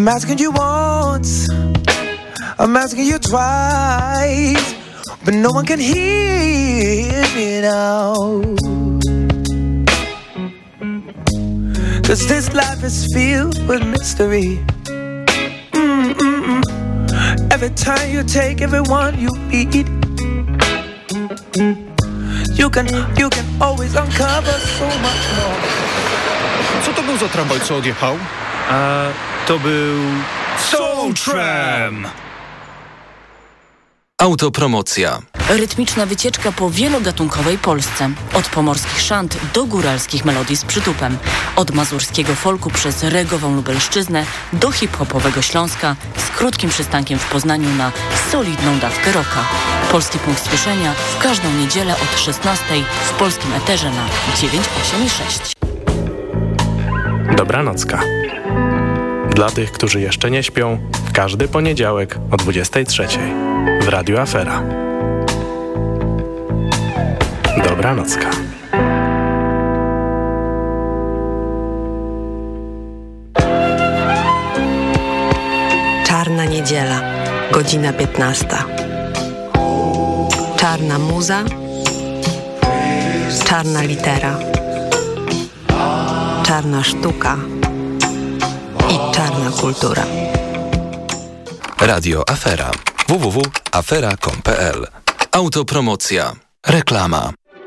I'm asking you once, I'm asking you twice, but no one can hear me now. Cause this life is filled with mystery. Mm-mm-mm. Every time you take everyone you meet, you can, you can always uncover so much more. Co to był za tramwaj, co odjechał? A to był... Soul Tram! Autopromocja. Rytmiczna wycieczka po wielogatunkowej Polsce. Od pomorskich szant do góralskich melodii z przytupem. Od mazurskiego folku przez regową Lubelszczyznę do hip-hopowego Śląska z krótkim przystankiem w Poznaniu na solidną dawkę rocka. Polski punkt słyszenia w każdą niedzielę od 16 w polskim eterze na 986. Dobranocka. Dla tych, którzy jeszcze nie śpią, w każdy poniedziałek o 23 w Radiu Afera. Dobranocka. Czarna niedziela, godzina 15. Czarna muza, czarna litera, czarna sztuka czarna kultura. Radio Afera. www.afera.com.pl Autopromocja. Reklama.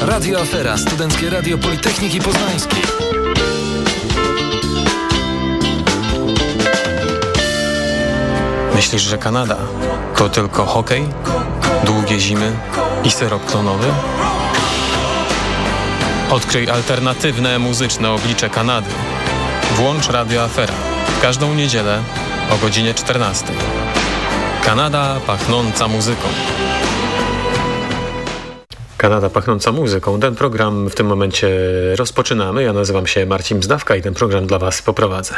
Radio Afera, Studenckie Radio Politechniki Poznańskiej. Myślisz, że Kanada to tylko hokej, długie zimy i syrop klonowy? Odkryj alternatywne muzyczne oblicze Kanady. Włącz Radio Afera. Każdą niedzielę o godzinie 14. Kanada pachnąca muzyką. Kanada pachnąca muzyką. Ten program w tym momencie rozpoczynamy. Ja nazywam się Marcin Zdawka i ten program dla Was poprowadzę.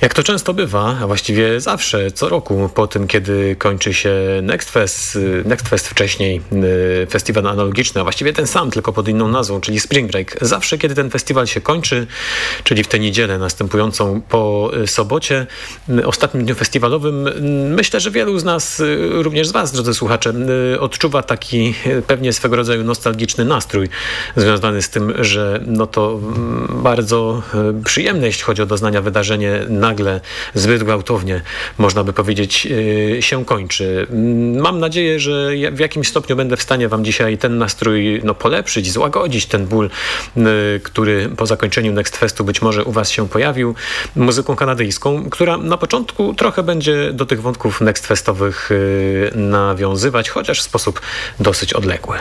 Jak to często bywa, a właściwie zawsze, co roku, po tym, kiedy kończy się Next Fest, Next Fest wcześniej y, festiwal analogiczny, a właściwie ten sam, tylko pod inną nazwą, czyli Spring Break. Zawsze, kiedy ten festiwal się kończy, czyli w tę niedzielę następującą po y, sobocie, y, ostatnim dniu festiwalowym, myślę, że wielu z nas, również z Was, drodzy słuchacze, odczuwa taki pewnie swego rodzaju nostalgiczny nastrój związany z tym, że no to mm, bardzo przyjemne, jeśli chodzi o doznania wydarzenie na nagle zbyt gwałtownie, można by powiedzieć, y, się kończy. Mam nadzieję, że w jakimś stopniu będę w stanie Wam dzisiaj ten nastrój no, polepszyć, złagodzić ten ból, y, który po zakończeniu Next Festu być może u Was się pojawił, muzyką kanadyjską, która na początku trochę będzie do tych wątków Next Festowych y, nawiązywać, chociaż w sposób dosyć odległy.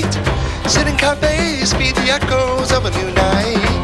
night. Sit in cafes, feed the echoes of a new night.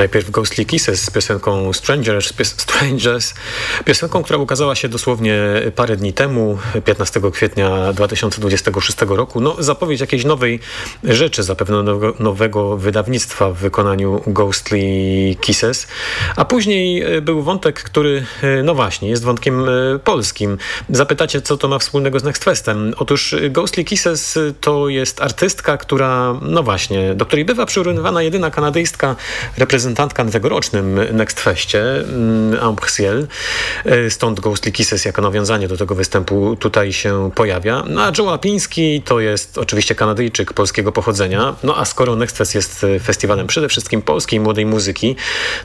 Najpierw Ghostly Kisses z piosenką Strangers, pies Strangers, piosenką, która ukazała się dosłownie parę dni temu, 15 kwietnia 2026 roku. No, zapowiedź jakiejś nowej rzeczy, zapewne nowego, nowego wydawnictwa w wykonaniu Ghostly Kisses. A później e, był wątek, który, e, no właśnie, jest wątkiem e, polskim. Zapytacie, co to ma wspólnego z Next Festem? Otóż Ghostly Kisses to jest artystka, która, no właśnie, do której bywa przyrównywana jedyna kanadyjska reprezentantka na tegorocznym Next Festie, Ambrosiel. Stąd Ghostly Kisses jako nawiązanie do tego występu tutaj się pojawia. No a Joe Lapiński to jest oczywiście Kanadyjczyk polskiego pochodzenia. No a skoro Next Fest jest festiwalem przede wszystkim polskiej młodej muzyki,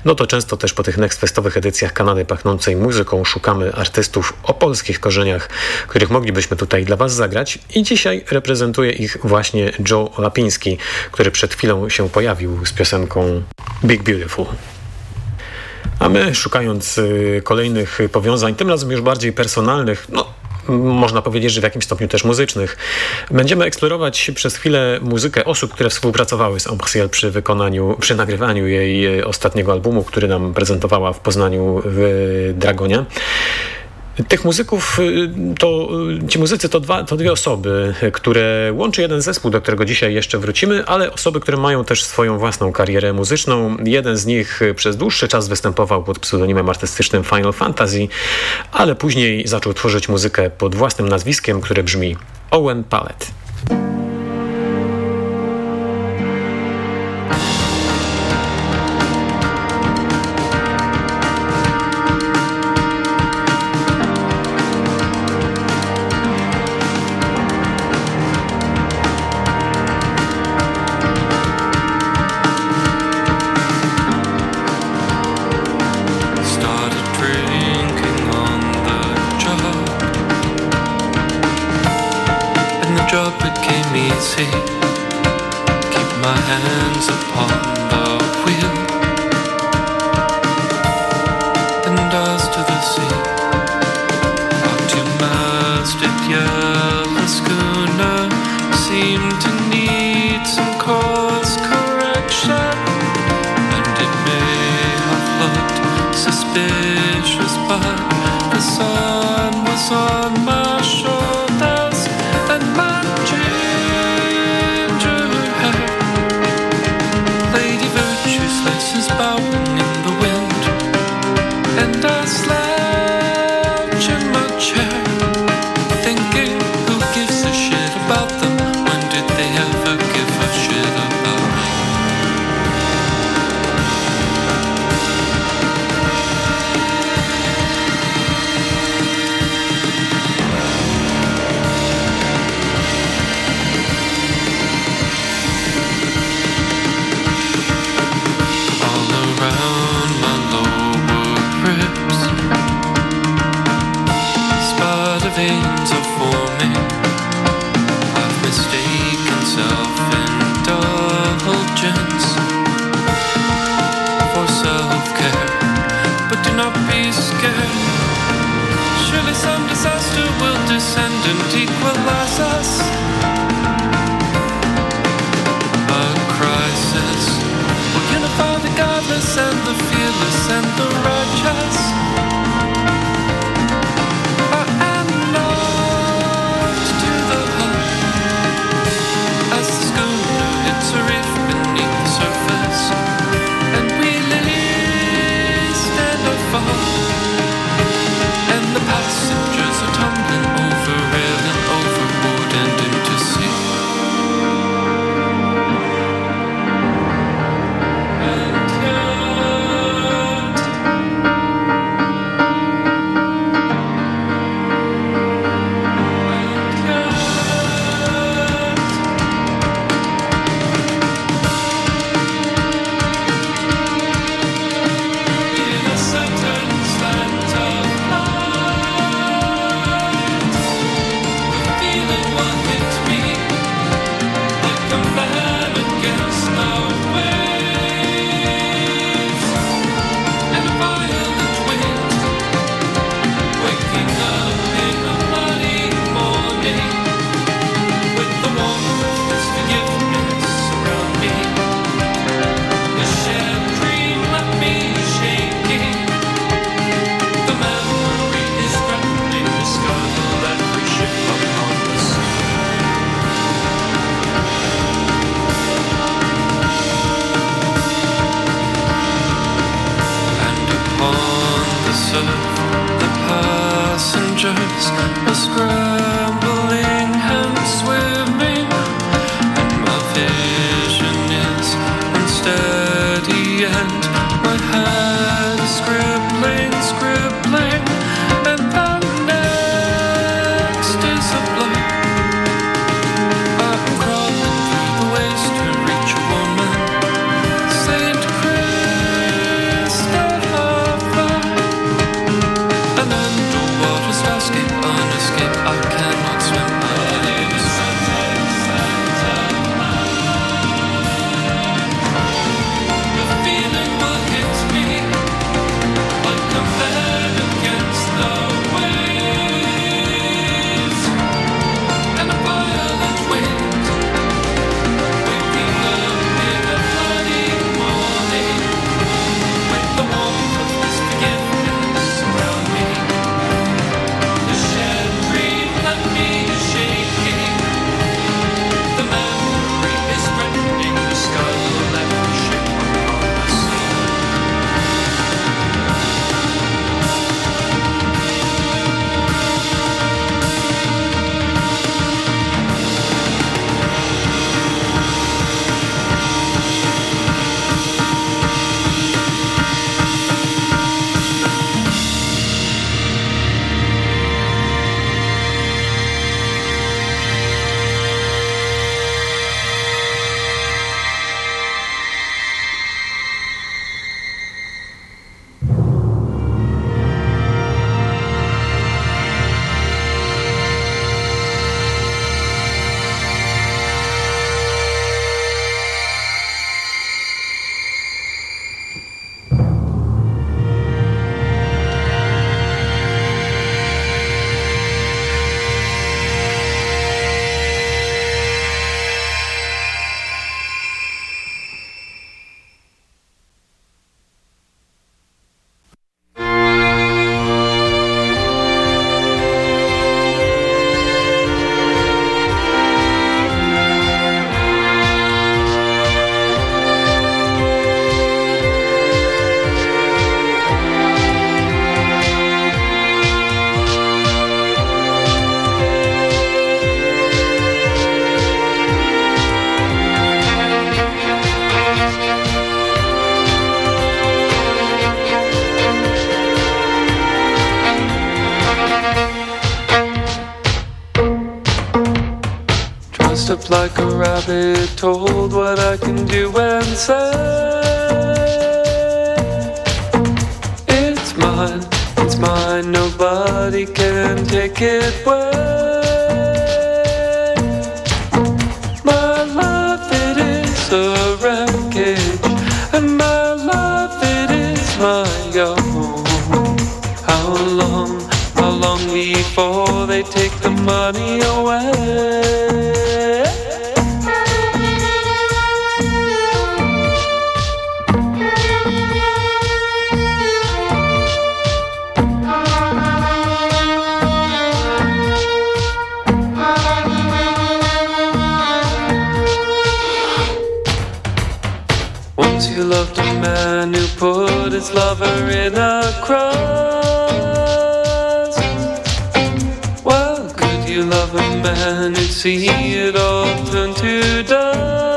no to często też po tych Next Festowych edycjach Kanady pachnącej muzyką szukamy artystów o polskich korzeniach, których moglibyśmy tutaj dla Was zagrać. I dzisiaj reprezentuje ich właśnie Joe Lapiński, który przed chwilą się pojawił z piosenką Big Beautiful. A my, szukając y, kolejnych powiązań, tym razem już bardziej personalnych, no można powiedzieć, że w jakimś stopniu też muzycznych. Będziemy eksplorować przez chwilę muzykę osób, które współpracowały z Ambrosiel przy wykonaniu, przy nagrywaniu jej ostatniego albumu, który nam prezentowała w Poznaniu w Dragonie. Tych muzyków, y, to, y, ci muzycy to, dwa, to dwie osoby, które łączy jeden zespół, do którego dzisiaj jeszcze wrócimy, ale osoby, które mają też swoją własną karierę muzyczną. Jeden z nich przez dłuższy czas występował pod pseudonimem artystycznym Final Fantasy, ale później zaczął tworzyć muzykę pod własnym nazwiskiem, które brzmi Owen Pallet. do not be scared. Surely some disaster will descend and equalize us. Do and. Man who'd see it all turn to dust?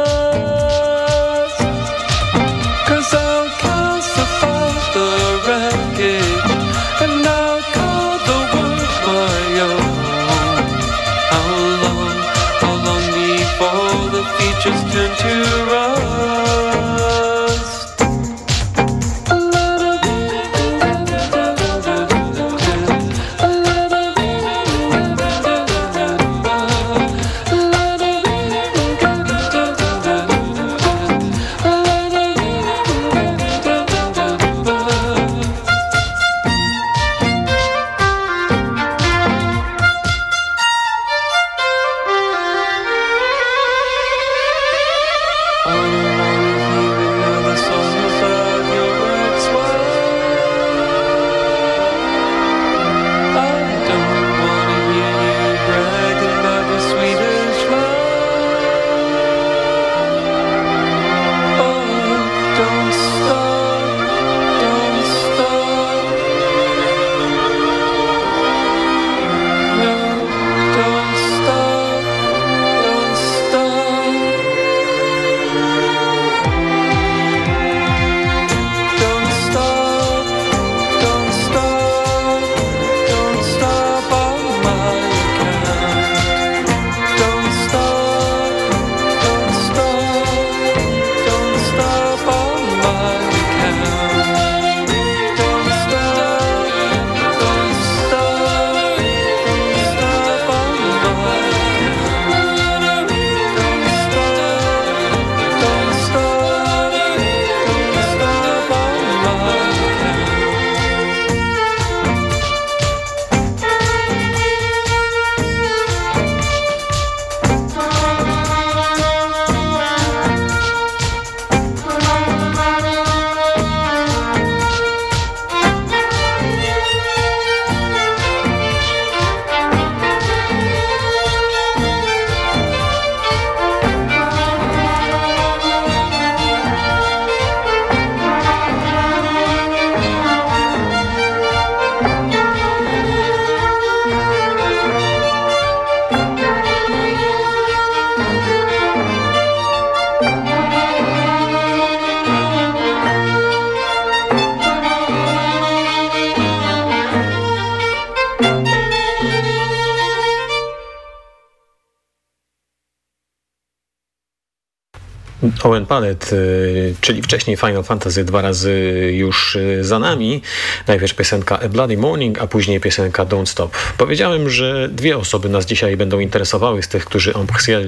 Owen Pallet, y, czyli wcześniej Final Fantasy dwa razy już y, za nami. Najpierw piosenka A Bloody Morning, a później piosenka Don't Stop. Powiedziałem, że dwie osoby nas dzisiaj będą interesowały z tych, którzy en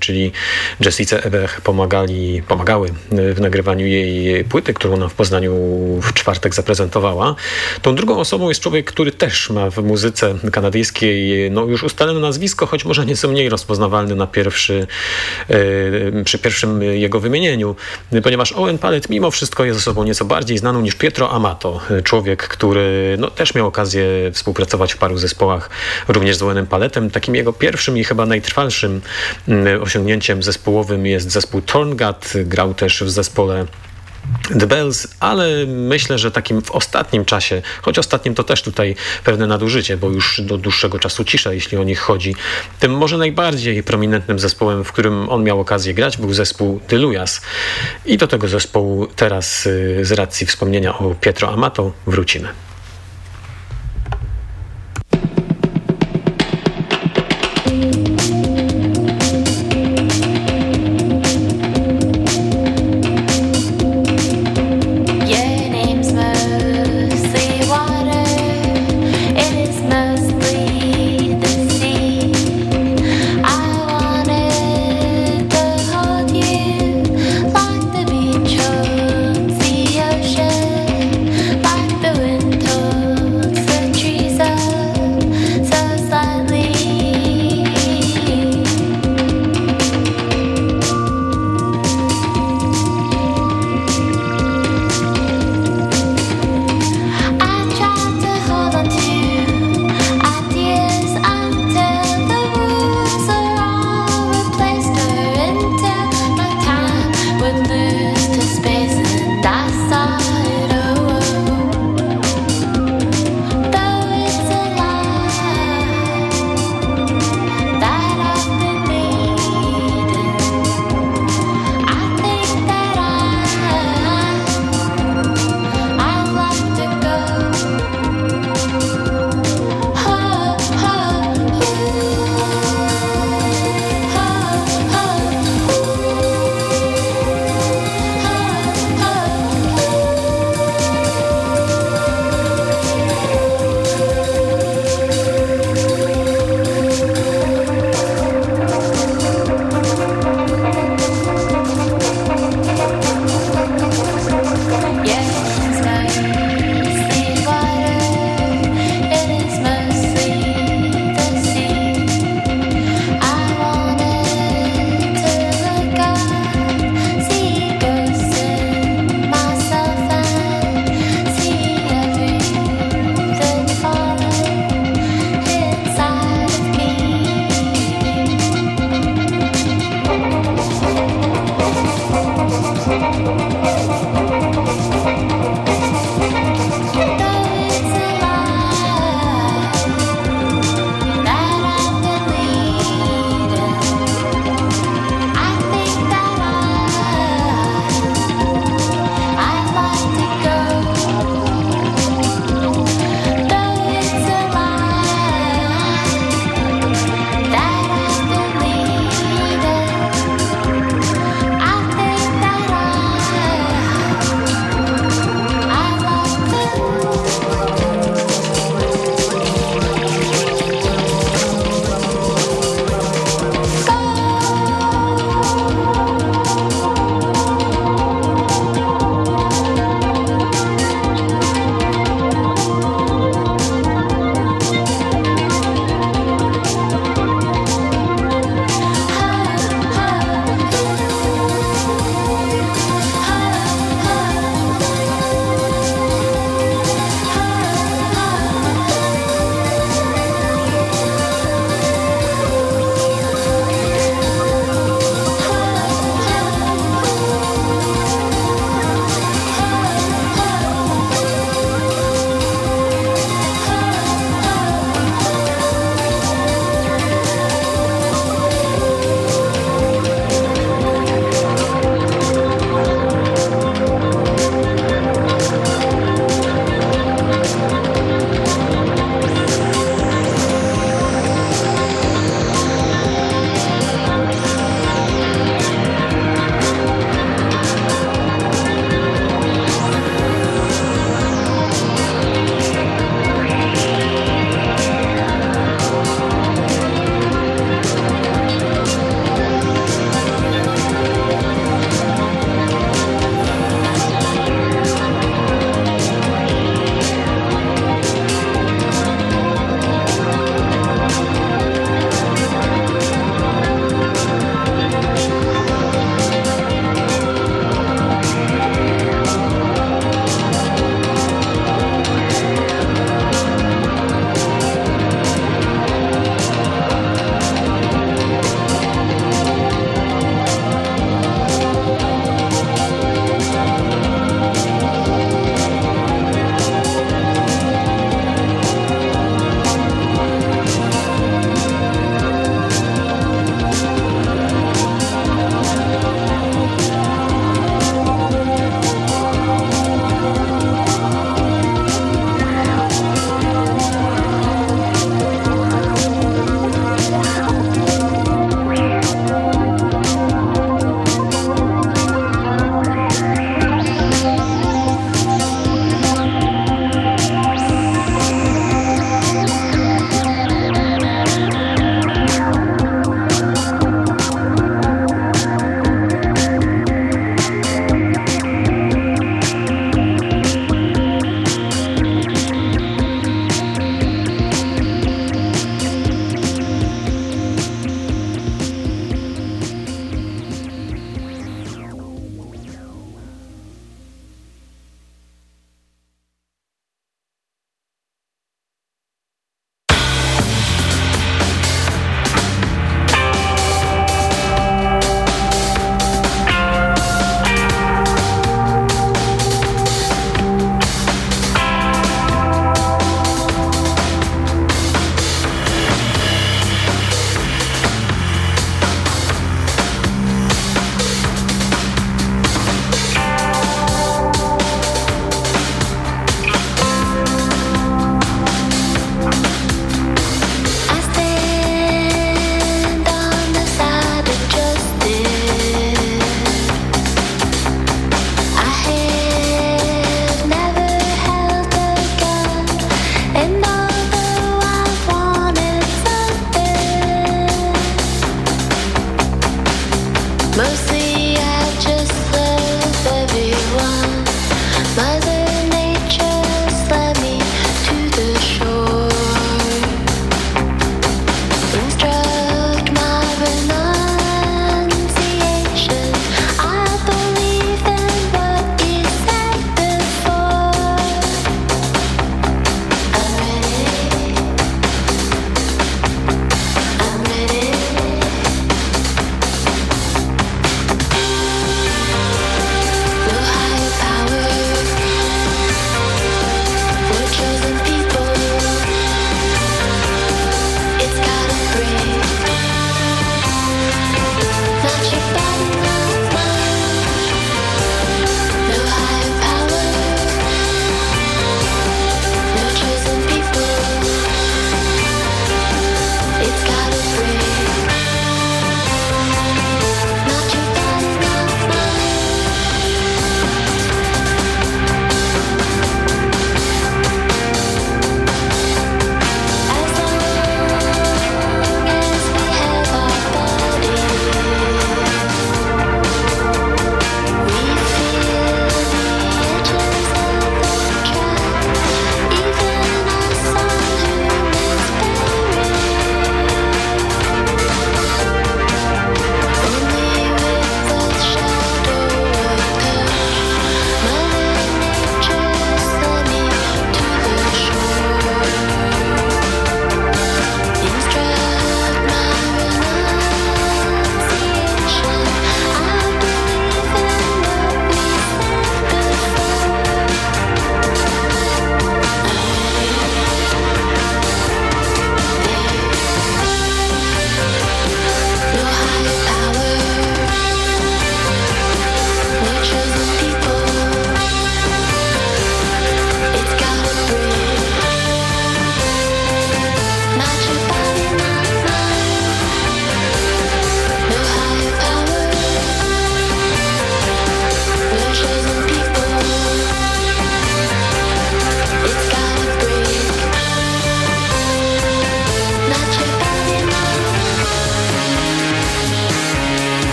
czyli Jessica Eber pomagali, pomagały y, w nagrywaniu jej płyty, którą ona w Poznaniu w czwartek zaprezentowała. Tą drugą osobą jest człowiek, który też ma w muzyce kanadyjskiej no, już ustalone nazwisko, choć może nieco mniej rozpoznawalny na pierwszy, przy pierwszym jego wymieniu ponieważ Owen Pallet mimo wszystko jest osobą nieco bardziej znaną niż Pietro Amato, człowiek, który no, też miał okazję współpracować w paru zespołach, również z Owenem Palletem. Takim jego pierwszym i chyba najtrwalszym mm, osiągnięciem zespołowym jest zespół Torngat. Grał też w zespole The Bells, ale myślę, że takim w ostatnim czasie, choć ostatnim to też tutaj pewne nadużycie, bo już do dłuższego czasu cisza, jeśli o nich chodzi, tym może najbardziej prominentnym zespołem, w którym on miał okazję grać, był zespół Delujas. I do tego zespołu teraz y, z racji wspomnienia o Pietro Amato wrócimy.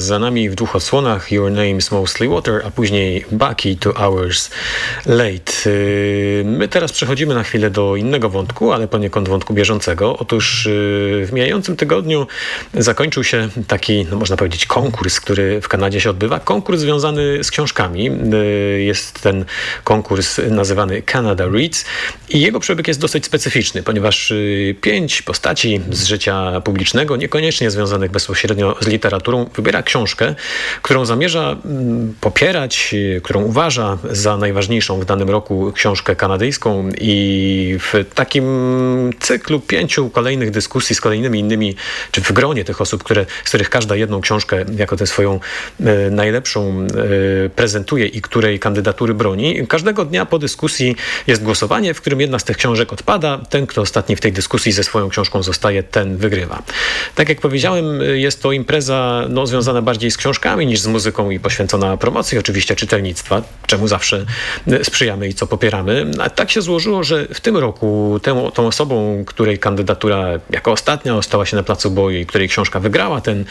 Za nami w dwóch odsłonach Your Name's Mostly Water, a później Bucky Two Hours Late. Y, my teraz przechodzimy na chwilę do innego wątku, ale poniekąd wątku bieżącego. Otóż y, w mijającym tygodniu zakończył się taki, no można powiedzieć, konkurs, który w Kanadzie się odbywa. Konkurs związany z książkami. Y, jest ten konkurs nazywany Canada Reads i jego przebieg jest dosyć specyficzny, ponieważ pięć postaci z życia publicznego, niekoniecznie związanych bezpośrednio z literaturą, wybiera książkę, którą zamierza mm, popierać, którą uważa za najważniejszą w danym roku książkę kanadyjską i w takim cyklu pięciu kolejnych dyskusji z kolejnymi innymi, czy w gronie tych osób, które, z których każda jedną książkę jako tę swoją e, najlepszą e, prezentuje i której kandydatury broni, każdego dnia po dyskusji jest głosowanie, w którym jedna z tych książek odpada. Ten, kto ostatni w tej dyskusji ze swoją książką zostaje, ten wygrywa. Tak jak powiedziałem, jest to impreza no, związana bardziej z książkami niż z muzyką i poświęcona promocji oczywiście czytelnictwa, czemu zawsze sprzyjamy i co popieramy. A tak się złożyło, że w tym roku tę, tą osobą, której kandydatura jako ostatnia ostała się na placu boju i której książka wygrała ten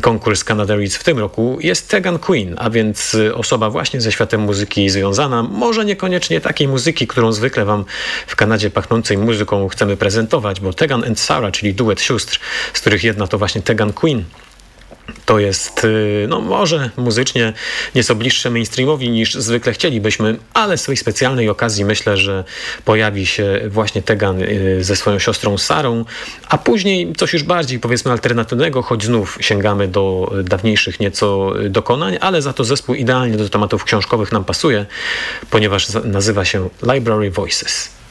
konkurs Canada Reads w tym roku jest Tegan Queen, a więc osoba właśnie ze światem muzyki związana, może niekoniecznie takiej muzyki, którą zwykle wam w Kanadzie pachnącej muzyką chcemy prezentować, bo Tegan and Sarah, czyli duet sióstr, z których jedna to właśnie Tegan Queen, to jest, y, no może muzycznie nieco bliższe mainstreamowi niż zwykle chcielibyśmy, ale z tej specjalnej okazji myślę, że pojawi się właśnie Tegan y, ze swoją siostrą Sarą, a później coś już bardziej powiedzmy alternatywnego, choć znów sięgamy do dawniejszych nieco dokonań, ale za to zespół idealnie do tematów książkowych nam pasuje, ponieważ nazywa się Library Voices.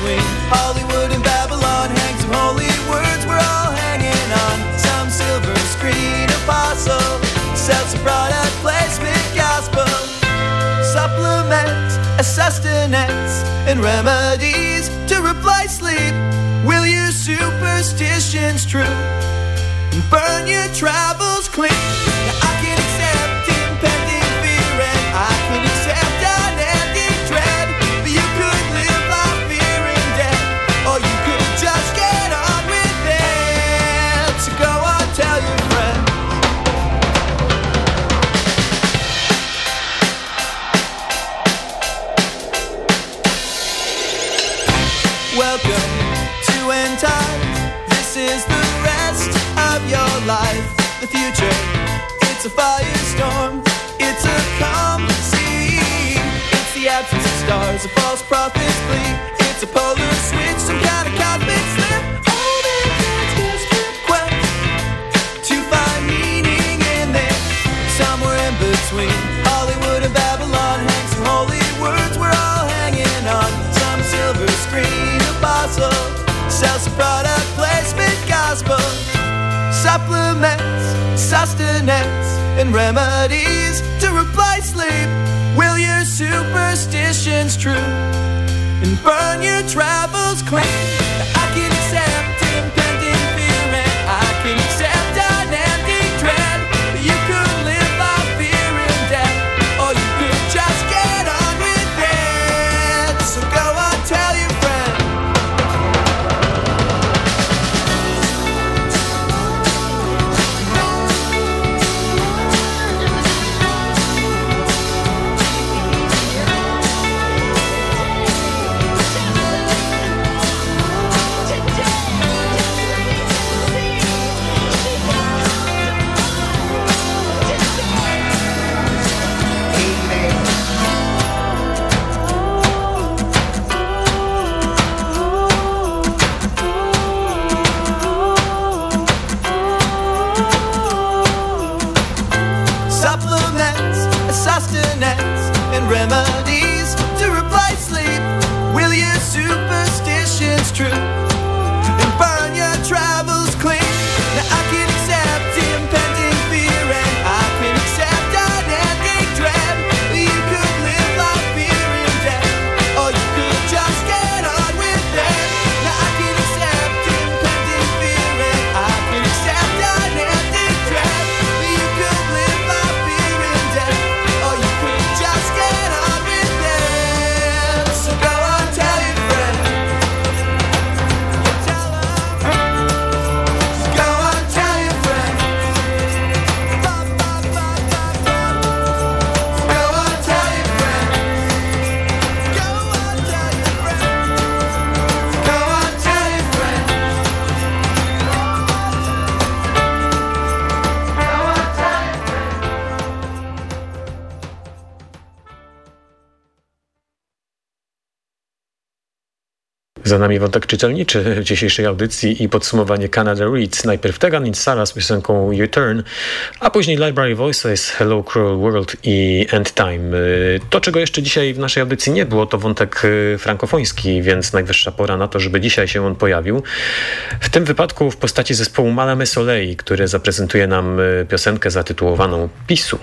between Hollywood and Babylon hang some holy words we're all hanging on. Some silver screen apostle sells a product placement gospel. Supplements, a sustenance, and remedies to replace sleep. Will your superstitions true? And burn your travels clean. Stars, a false prophet's plea. It's a polar switch, some kind of cosmic slip. All desperate quest to find meaning in. Somewhere in between Hollywood and Babylon some holy words we're all hanging on. Some silver screen apostle sells some product placement gospel. Supplements, sustenance, and remedies to replace sleep. Superstitions true? And burn your travels clean. I can accept Za nami wątek czytelniczy dzisiejszej audycji i podsumowanie Canada Reads. Najpierw Tegan i Sara z piosenką U-Turn, a później Library Voices, Hello Cruel World i End Time. To, czego jeszcze dzisiaj w naszej audycji nie było, to wątek y, frankofoński, więc najwyższa pora na to, żeby dzisiaj się on pojawił. W tym wypadku w postaci zespołu Malame Soleil, który zaprezentuje nam y, piosenkę zatytułowaną Pisu.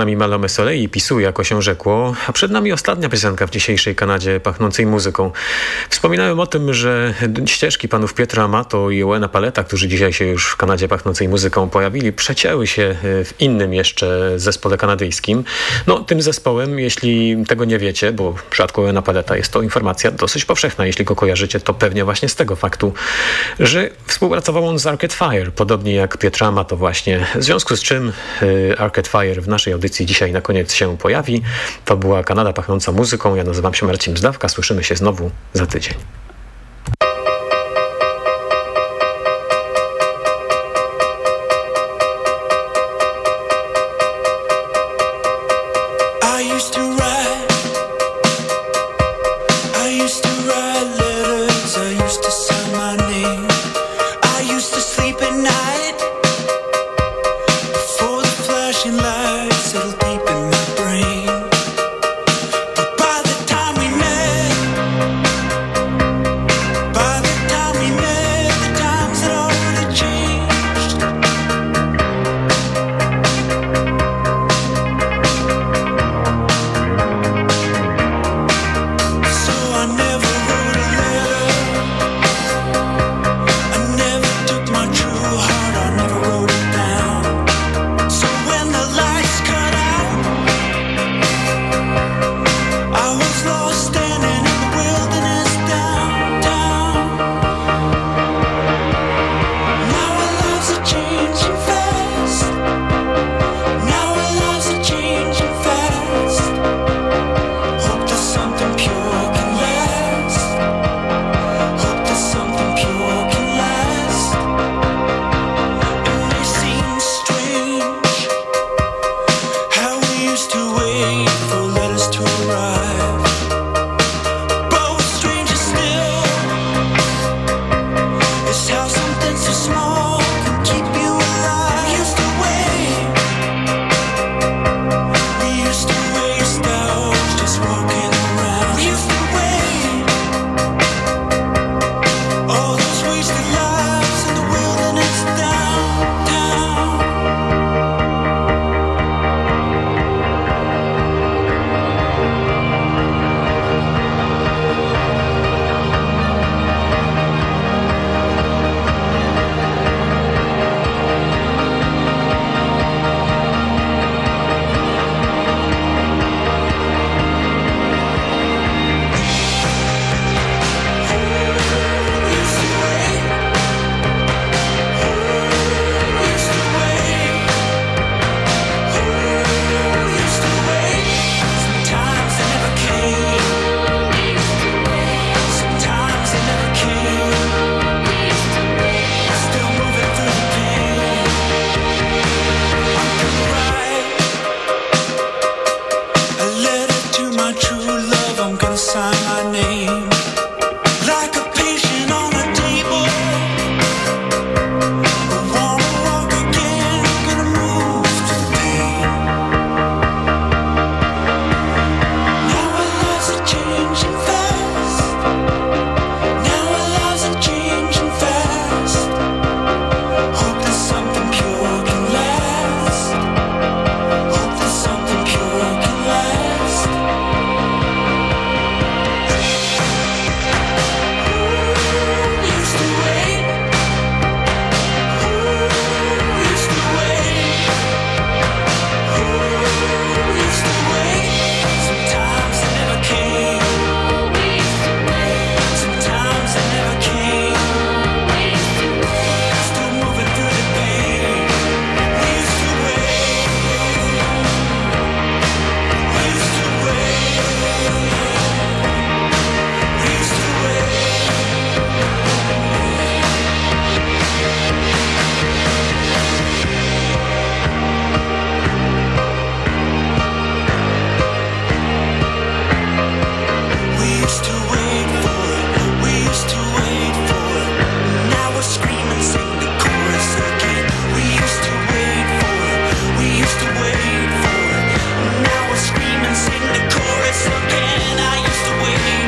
Nami Malome Soleil i Pisu, jako się rzekło, a przed nami ostatnia piosenka w dzisiejszej Kanadzie pachnącej muzyką. Wspominałem o tym, że ścieżki panów Pietra Amato i Owena Paleta, którzy dzisiaj się już w Kanadzie pachnącej muzyką pojawili, przecięły się e, w innym jeszcze zespole kanadyjskim. No, tym zespołem, jeśli tego nie wiecie, bo w przypadku Owena Paleta jest to informacja dosyć powszechna, jeśli go kojarzycie, to pewnie właśnie z tego faktu, że współpracował on z Arcade Fire, podobnie jak Pietra Amato właśnie. W związku z czym e, Arcade Fire w naszej audycji dzisiaj na koniec się pojawi. To była Kanada pachnąca muzyką. Ja nazywam się Marcin Zdawka. Słyszymy się znowu za tydzień. you.